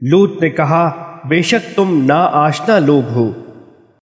لوت نے کہا بے شک تم نا آشنا لوگ ہو۔